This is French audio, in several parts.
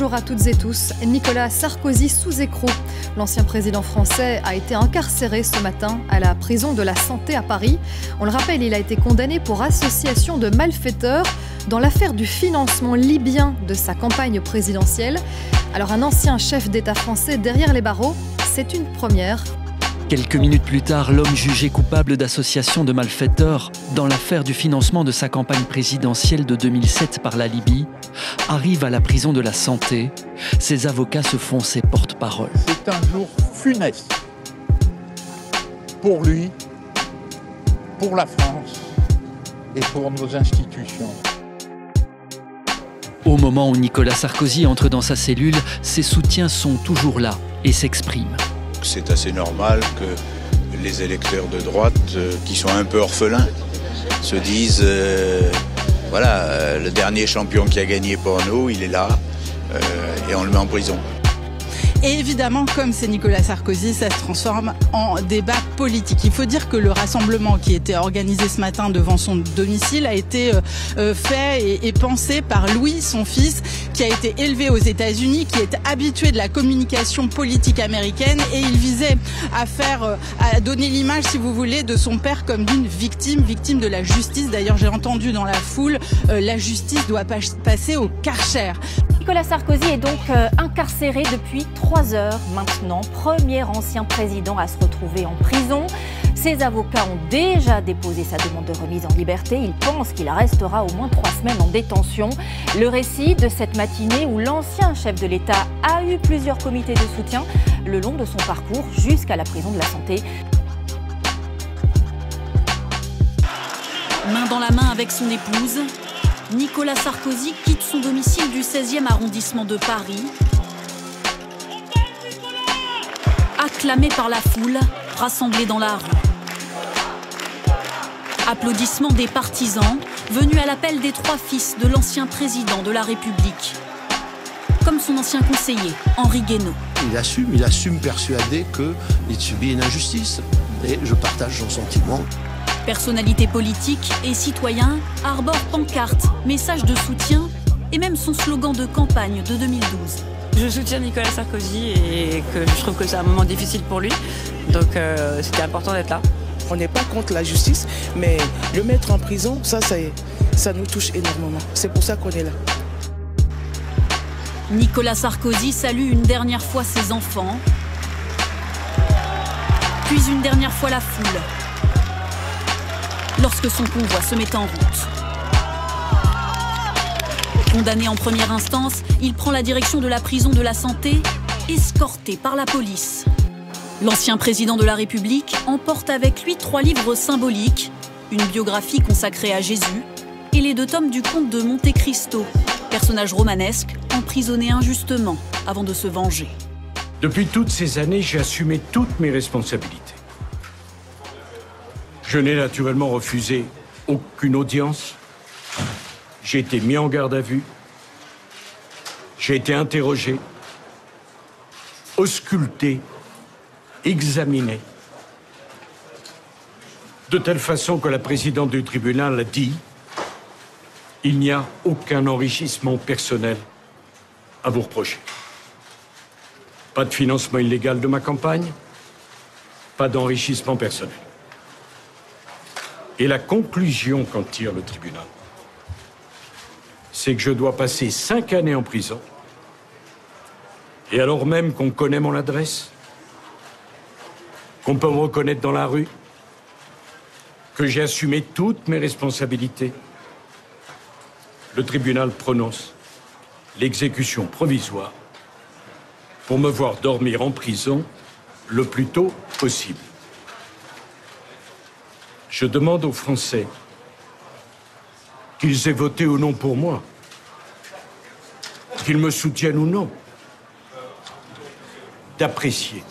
Bonjour à toutes et tous. Nicolas Sarkozy sous écrou. L'ancien président français a été incarcéré ce matin à la prison de la Santé à Paris. On le rappelle, il a été condamné pour association de malfaiteurs dans l'affaire du financement libyen de sa campagne présidentielle. Alors un ancien chef d'État français derrière les barreaux, c'est une première. Quelques minutes plus tard, l'homme jugé coupable d'association de malfaiteurs dans l'affaire du financement de sa campagne présidentielle de 2007 par la Libye arrive à la prison de la santé. Ses avocats se font ses porte-parole. C'est un jour funeste pour lui, pour la France et pour nos institutions. Au moment où Nicolas Sarkozy entre dans sa cellule, ses soutiens sont toujours là et s'expriment. C'est assez normal que les électeurs de droite, euh, qui sont un peu orphelins, se disent euh, voilà, euh, le dernier champion qui a gagné pour nous, il est là, et on le met en prison. Et évidemment, comme c'est Nicolas Sarkozy, ça se transforme en débat politique. Il faut dire que le rassemblement qui était organisé ce matin devant son domicile a été euh, euh, fait et, pensé par Louis, son fils, qui a été élevé aux États-Unis, qui est habitué de la communication politique américaine et il visait à faire, euh, à donner l'image, si vous voulez, de son père comme d'une victime, victime de la justice. D'ailleurs, j'ai entendu dans la foule, la justice doit passer au karcher. Nicolas Sarkozy est donc incarcéré depuis trois heures maintenant, premier ancien président à se retrouver en prison. Ses avocats ont déjà déposé sa demande de remise en liberté. Ils pensent qu'il restera au moins trois semaines en détention. Le récit de cette matinée où l'ancien chef de l'État a eu plusieurs comités de soutien le long de son parcours jusqu'à la prison de la santé. Main dans la main avec son épouse, Nicolas Sarkozy quitte son domicile du 16e arrondissement de Paris acclamé par la foule rassemblée dans la rue. Applaudissements des partisans venus à l'appel des trois fils de l'ancien président de la République, comme son ancien conseiller, Henri Guénaud. Il assume, il assume persuadé qu'il subit une injustice. Et je partage son sentiment. Personnalité politique et citoyen arbore pancartes, messages de soutien et même son slogan de campagne de 2012. Je soutiens Nicolas Sarkozy et que je trouve que c'est un moment difficile pour lui. Donc euh, c'était important d'être là. On n'est pas contre la justice, mais le mettre en prison, ça, ça, ça nous touche énormément. C'est pour ça qu'on est là. Nicolas Sarkozy salue une dernière fois ses enfants, puis une dernière fois la foule, lorsque son convoi se met en route. Condamné en première instance, il prend la direction de la prison de la santé, escorté par la police. L'ancien président de la République emporte avec lui trois livres symboliques, une biographie consacrée à Jésus et les deux tomes du comte de Monte Cristo, personnage romanesque emprisonné injustement avant de se venger. Depuis toutes ces années, j'ai assumé toutes mes responsabilités. Je n'ai naturellement refusé aucune audience, j'ai été mis en garde à vue. J'ai été interrogé, ausculté, examiné. De telle façon que la présidente du tribunal a dit il n'y a aucun enrichissement personnel à vous reprocher. Pas de financement illégal de ma campagne, pas d'enrichissement personnel. Et la conclusion qu'en tire le tribunal, c'est que je dois passer cinq années en prison. Et alors même qu'on connaît mon adresse, qu'on peut me reconnaître dans la rue, que j'ai assumé toutes mes responsabilités, le tribunal prononce l'exécution provisoire pour me voir dormir en prison le plus tôt possible. Je demande aux Français qu'ils aient voté ou non pour moi, qu'ils me soutiennent ou non, d'apprécier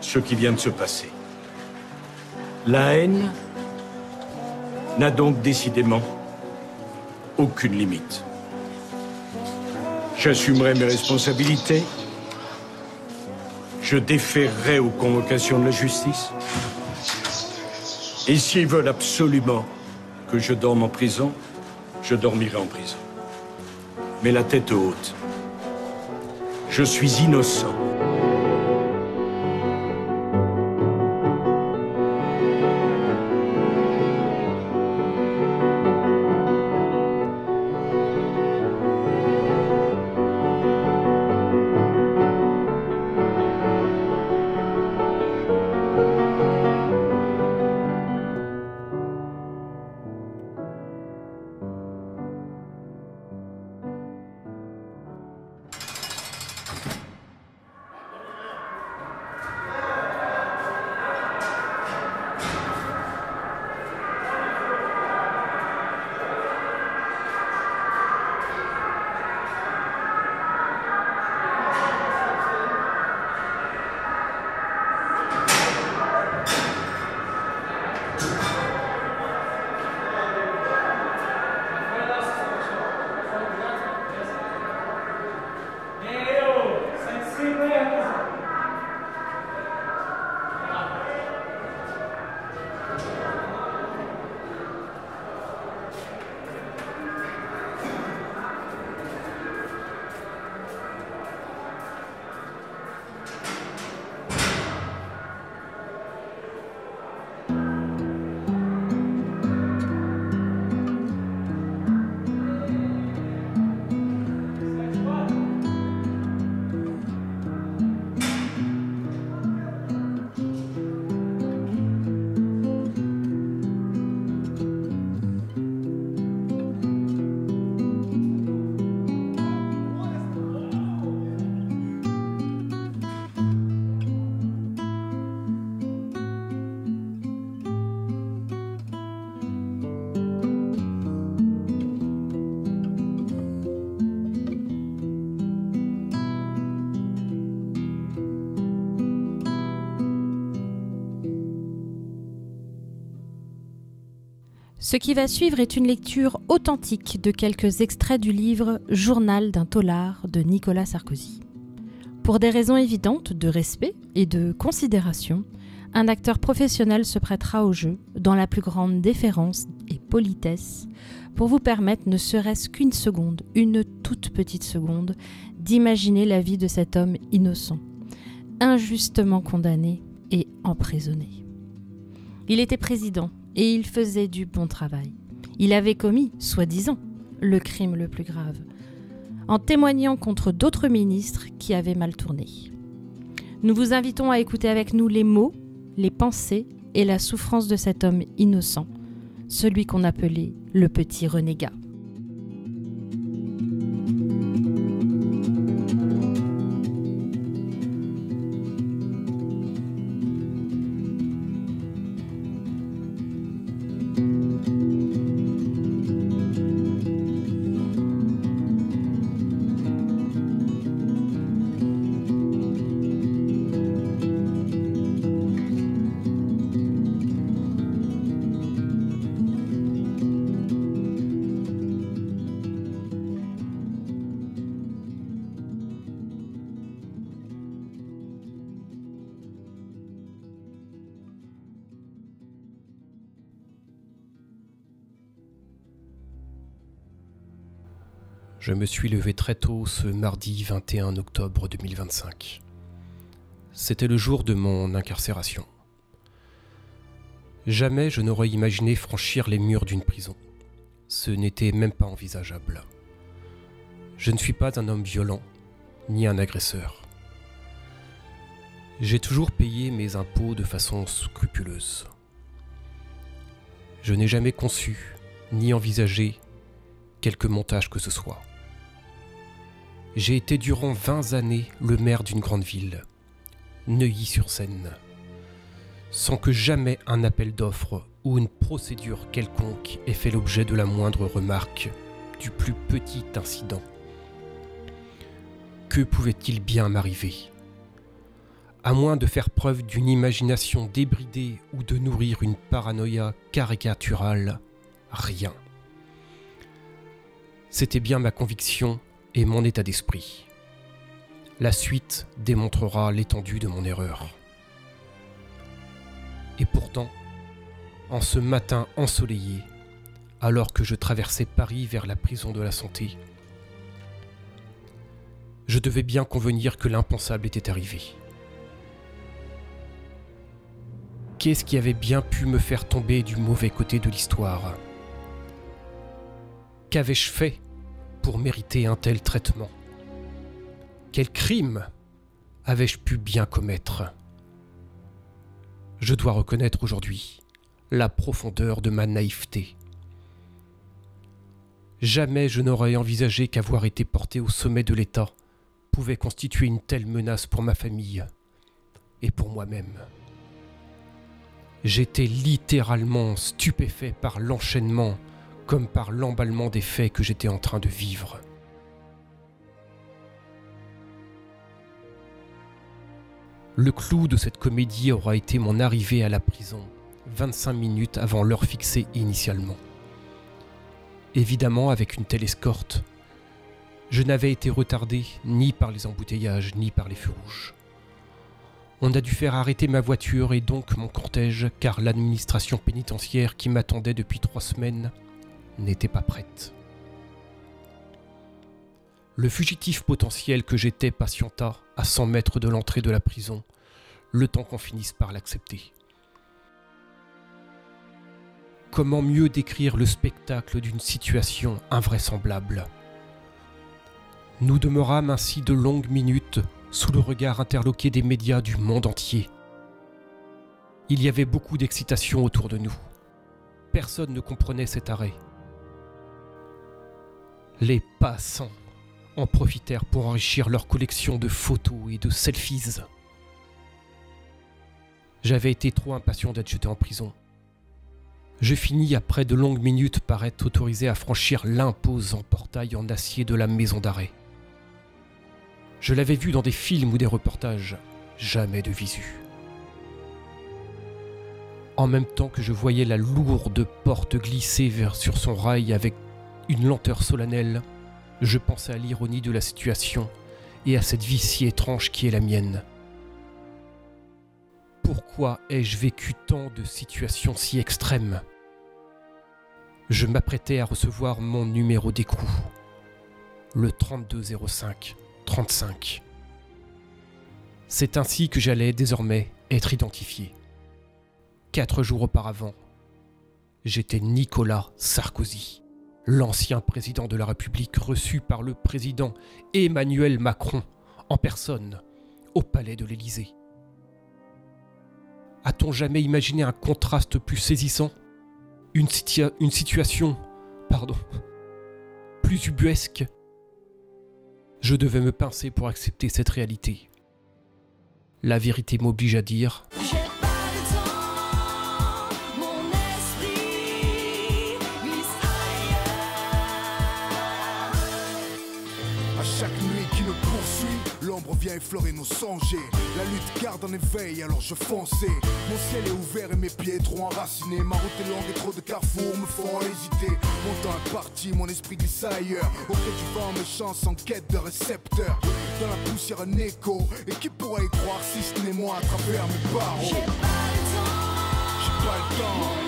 ce qui vient de se passer. La haine n'a donc décidément aucune limite. J'assumerai mes responsabilités. Je déférerai aux convocations de la justice. Et s'ils veulent absolument que je dorme en prison, je dormirai en prison. Mais la tête haute Je suis innocent. Ce qui va suivre est une lecture authentique de quelques extraits du livre Journal d'un tolard de Nicolas Sarkozy. Pour des raisons évidentes de respect et de considération, un acteur professionnel se prêtera au jeu dans la plus grande déférence et politesse pour vous permettre ne serait-ce qu'une seconde, une toute petite seconde, d'imaginer la vie de cet homme innocent, injustement condamné et emprisonné. Il était président et il faisait du bon travail. Il avait commis, soi-disant, le crime le plus grave, en témoignant contre d'autres ministres qui avaient mal tourné. Nous vous invitons à écouter avec nous les mots, les pensées et la souffrance de cet homme innocent, celui qu'on appelait le petit renégat. Je me suis levé très tôt ce mardi 21 octobre 2025. C'était le jour de mon incarcération. Jamais je n'aurais imaginé franchir les murs d'une prison. Ce n'était même pas envisageable. Je ne suis pas un homme violent, ni un agresseur. J'ai toujours payé mes impôts de façon scrupuleuse. Je n'ai jamais conçu, ni envisagé quelque montage que ce soit. J'ai été durant 20 années le maire d'une grande ville, Neuilly-sur-Seine, sans que jamais un appel d'offres ou une procédure quelconque ait fait l'objet de la moindre remarque, du plus petit incident. Que pouvait-il bien m'arriver? À moins de faire preuve d'une imagination débridée ou de nourrir une paranoïa caricaturale, rien. C'était bien ma conviction et mon état d'esprit. La suite démontrera l'étendue de mon erreur. Et pourtant, en ce matin ensoleillé, alors que je traversais Paris vers la prison de la santé, Je devais bien convenir que l'impensable était arrivé. Qu'est-ce qui avait bien pu me faire tomber du mauvais côté de l'histoire? Qu'avais-je fait? Pour mériter un tel traitement Quel crime avais-je pu bien commettre? Je dois reconnaître aujourd'hui la profondeur de ma naïveté. Jamais je n'aurais envisagé qu'avoir été porté au sommet de l'État pouvait constituer une telle menace pour ma famille et pour moi-même. J'étais littéralement stupéfait par l'enchaînement comme par l'emballement des faits que j'étais en train de vivre. Le clou de cette comédie aura été mon arrivée à la prison 25 minutes avant l'heure fixée initialement. Évidemment, avec une telle escorte, je n'avais été retardé ni par les embouteillages ni par les feux rouges. On a dû faire arrêter ma voiture et donc mon cortège car l'administration pénitentiaire qui m'attendait depuis trois semaines n'était pas prête. Le fugitif potentiel que j'étais patienta à 100 mètres de l'entrée de la prison, le temps qu'on finisse par l'accepter. Comment mieux décrire le spectacle d'une situation invraisemblable? Nous demeurâmes ainsi de longues minutes sous le regard interloqué des médias du monde entier. Il y avait beaucoup d'excitation autour de nous. Personne ne comprenait cet arrêt. Les passants en profitèrent pour enrichir leur collection de photos et de selfies. J'avais été trop impatient d'être jeté en prison. Je finis après de longues minutes par être autorisé à franchir l'imposant portail en acier de la maison d'arrêt. Je l'avais vu dans des films ou des reportages, jamais de visu. En même temps que je voyais la lourde porte glisser sur son rail avec une lenteur solennelle, je pensais à l'ironie de la situation et à cette vie si étrange qui est la mienne. Pourquoi ai-je vécu tant de situations si extrêmes? Je m'apprêtais à recevoir mon numéro d'écrou, le 3205. 35. C'est ainsi que j'allais désormais être identifié. Quatre jours auparavant, j'étais Nicolas Sarkozy, l'ancien président de la République reçu par le président Emmanuel Macron en personne au palais de l'Élysée. A-t-on jamais imaginé un contraste plus saisissant? Une, situation, pardon, plus ubuesque? Je devais me pincer pour accepter cette réalité. La vérité m'oblige à dire l'ombre vient effleurer nos songes. La lutte garde en éveil, alors je fonçais. Mon ciel est ouvert et mes pieds trop enracinés. Ma route est longue et trop de carrefours me font hésiter. Mon temps est parti, mon esprit glisse ailleurs. Au gré du vent, mes chances en quête de récepteurs. Dans la poussière, un écho. Et qui pourrait y croire si ce n'est moi à mes barreaux? J'ai pas le temps. J'ai pas le temps.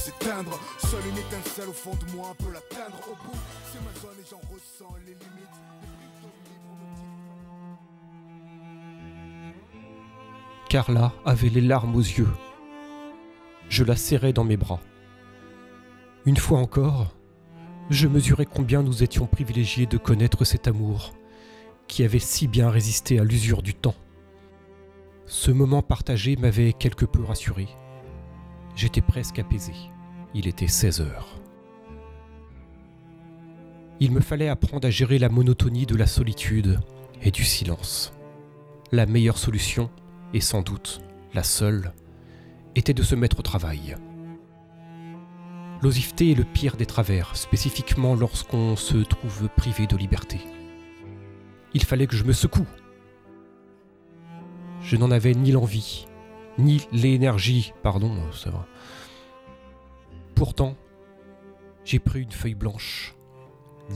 S'éteindre. Seule une étincelle au fond de moi peut l'atteindre. Au bout, c'est ma zone et j'en ressens les limites. Carla avait les larmes aux yeux. Je la serrais dans mes bras. Une fois encore, je mesurais combien nous étions privilégiés de connaître cet amour qui avait si bien résisté à l'usure du temps. Ce moment partagé m'avait quelque peu rassuré. J'étais presque apaisé. Il était 16 heures. Il me fallait apprendre à gérer la monotonie de la solitude et du silence. La meilleure solution, et sans doute la seule, était de se mettre au travail. L'osiveté est le pire des travers, spécifiquement lorsqu'on se trouve privé de liberté. Il fallait que je me secoue je n'en avais ni l'envie, ni l'énergie, pardon, ça va. Pourtant, j'ai pris une feuille blanche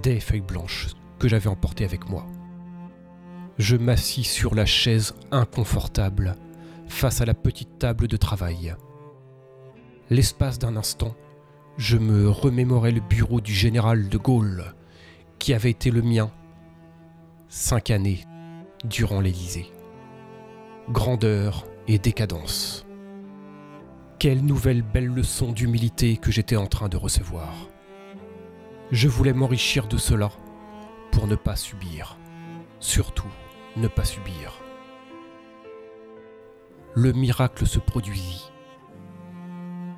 des feuilles blanches que j'avais emportées avec moi. Je m'assis sur la chaise inconfortable face à la petite table de travail. L'espace d'un instant, je me remémorais le bureau du général de Gaulle, qui avait été le mien cinq années durant l'Élysée. Grandeur et décadence. Quelle nouvelle belle leçon d'humilité que j'étais en train de recevoir. Je voulais m'enrichir de cela pour ne pas subir. Surtout, ne pas subir. Le miracle se produisit.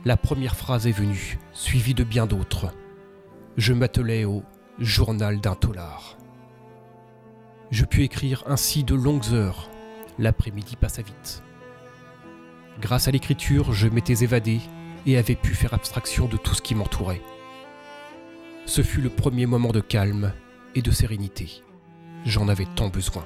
La première phrase est venue, suivie de bien d'autres. Je m'attelais au journal d'un tolard. Je pus écrire ainsi de longues heures. L'après-midi passa vite. Grâce à l'écriture, je m'étais évadé et avais pu faire abstraction de tout ce qui m'entourait. Ce fut le premier moment de calme et de sérénité. J'en avais tant besoin.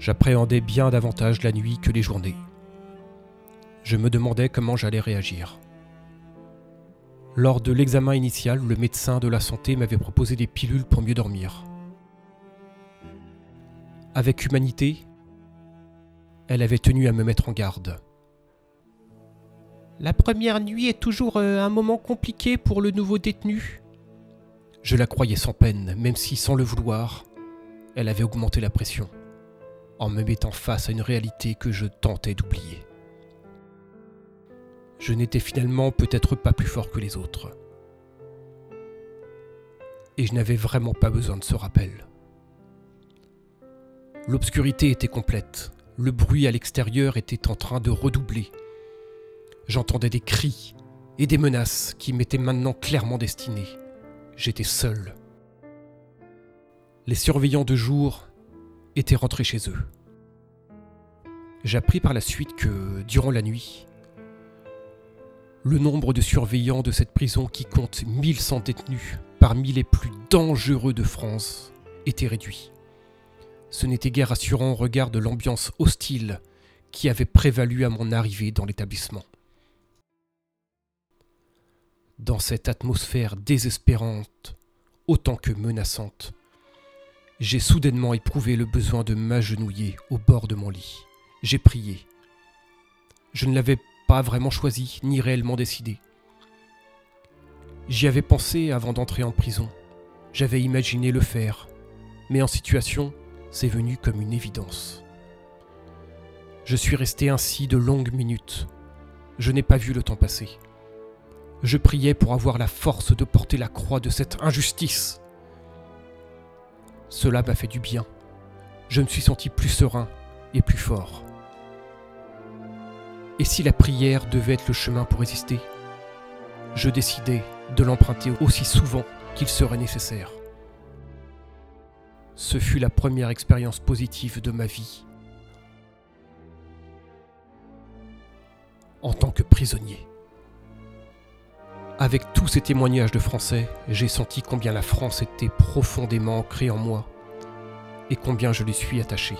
J'appréhendais bien davantage la nuit que les journées. Je me demandais comment j'allais réagir. Lors de l'examen initial, le médecin de la santé m'avait proposé des pilules pour mieux dormir. Avec humanité, elle avait tenu à me mettre en garde. La première nuit est toujours euh, un moment compliqué pour le nouveau détenu. Je la croyais sans peine, même si sans le vouloir, elle avait augmenté la pression, en me mettant face à une réalité que je tentais d'oublier je n'étais finalement peut-être pas plus fort que les autres. Et je n'avais vraiment pas besoin de ce rappel. L'obscurité était complète, le bruit à l'extérieur était en train de redoubler. J'entendais des cris et des menaces qui m'étaient maintenant clairement destinées. J'étais seul. Les surveillants de jour étaient rentrés chez eux. J'appris par la suite que, durant la nuit, le nombre de surveillants de cette prison qui compte 1100 détenus parmi les plus dangereux de France était réduit. Ce n'était guère rassurant au regard de l'ambiance hostile qui avait prévalu à mon arrivée dans l'établissement. Dans cette atmosphère désespérante, autant que menaçante, j'ai soudainement éprouvé le besoin de m'agenouiller au bord de mon lit. J'ai prié. Je ne l'avais pas vraiment choisi ni réellement décidé. J'y avais pensé avant d'entrer en prison. J'avais imaginé le faire, mais en situation, c'est venu comme une évidence. Je suis resté ainsi de longues minutes. Je n'ai pas vu le temps passer. Je priais pour avoir la force de porter la croix de cette injustice. Cela m'a fait du bien. Je me suis senti plus serein et plus fort. Et si la prière devait être le chemin pour résister? Je décidai de l'emprunter aussi souvent qu'il serait nécessaire. Ce fut la première expérience positive de ma vie en tant que prisonnier. Avec tous ces témoignages de Français, j'ai senti combien la France était profondément ancrée en moi et combien je lui suis attaché.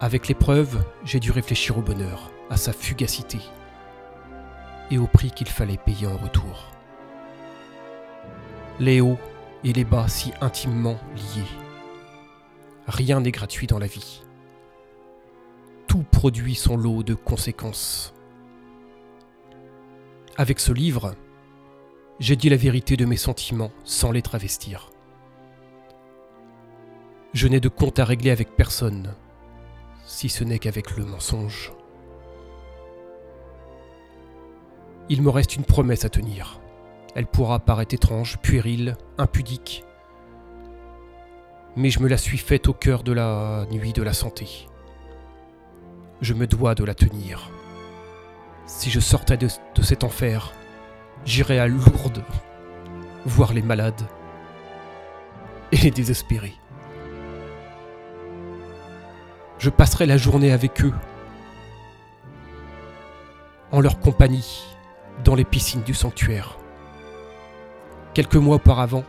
Avec l'épreuve, j'ai dû réfléchir au bonheur, à sa fugacité et au prix qu'il fallait payer en retour. Les hauts et les bas si intimement liés. Rien n'est gratuit dans la vie. Tout produit son lot de conséquences. Avec ce livre, j'ai dit la vérité de mes sentiments sans les travestir. Je n'ai de compte à régler avec personne, si ce n'est qu'avec le mensonge. Il me reste une promesse à tenir. Elle pourra paraître étrange, puérile, impudique, mais je me la suis faite au cœur de la nuit de la santé. Je me dois de la tenir. Si je sortais de, cet enfer, j'irais à Lourdes voir les malades et les désespérés. Je passerai la journée avec eux, en leur compagnie, dans les piscines du sanctuaire. Quelques mois auparavant,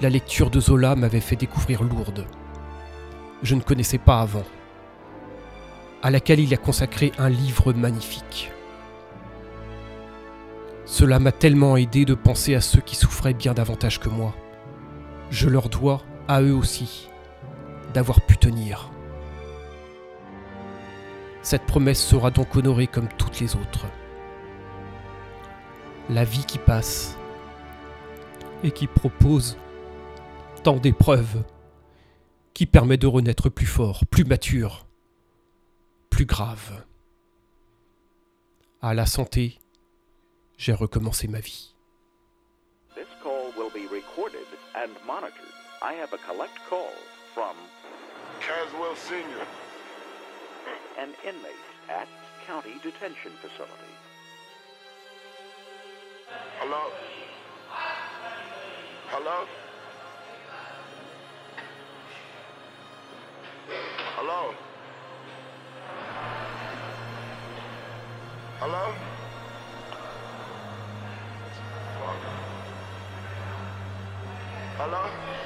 la lecture de Zola m'avait fait découvrir Lourdes. Je ne connaissais pas avant. à laquelle il a consacré un livre magnifique. Cela m'a tellement aidé de penser à ceux qui souffraient bien davantage que moi. Je leur dois, à eux aussi, d'avoir pu tenir. Cette promesse sera donc honorée comme toutes les autres. La vie qui passe et qui propose tant d'épreuves, qui permet de renaître plus fort, plus mature, plus grave. À la santé, j'ai recommencé ma vie. This call will be recorded and monitored. I have a collect call from Caswell Sr. an inmate at County Detention Facility. Hello? Hello? Hello? Hello? Hello?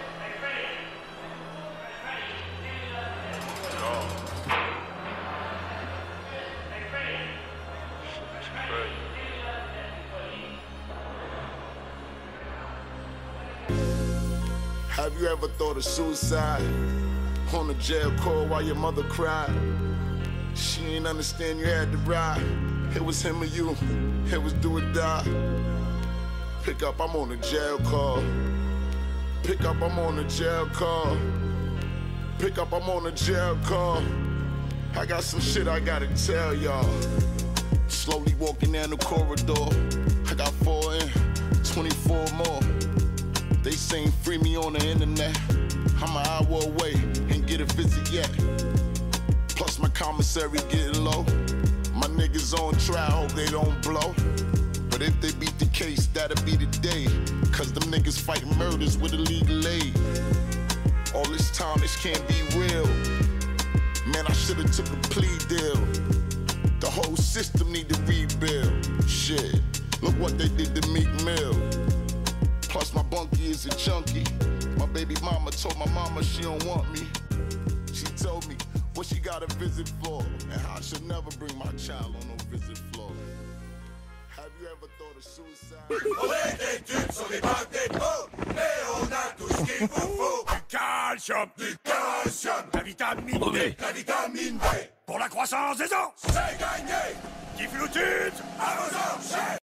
Have you ever thought of suicide? On a jail call while your mother cried. She ain't understand you had to ride. It was him or you, it was do or die. Pick up, I'm on a jail call. Pick up, I'm on a jail call. Pick up, I'm on a jail call. I got some shit I gotta tell y'all. Slowly walking down the corridor. I got four in, 24 more. They saying free me on the internet. I'm an hour away and get a visit yet. Plus my commissary getting low. My niggas on trial, hope they don't blow. But if they beat the case, that'll be the day. Cause them niggas fight murders with illegal aid. All this time, this can't be real. Man, I should've took a plea deal. The whole system need to rebuild. Shit, look what they did to Meek Mill. Plus my bunkie is a junkie. My baby mama told my mama she don't want me. She told me what she got a visit for and how I should never bring my child on no visit floor. Have you ever thought of suicide? Calcium, du calcium, la vitamine D, la vitamine D, pour la croissance des os. C'est gagné. Qui fait À vos os.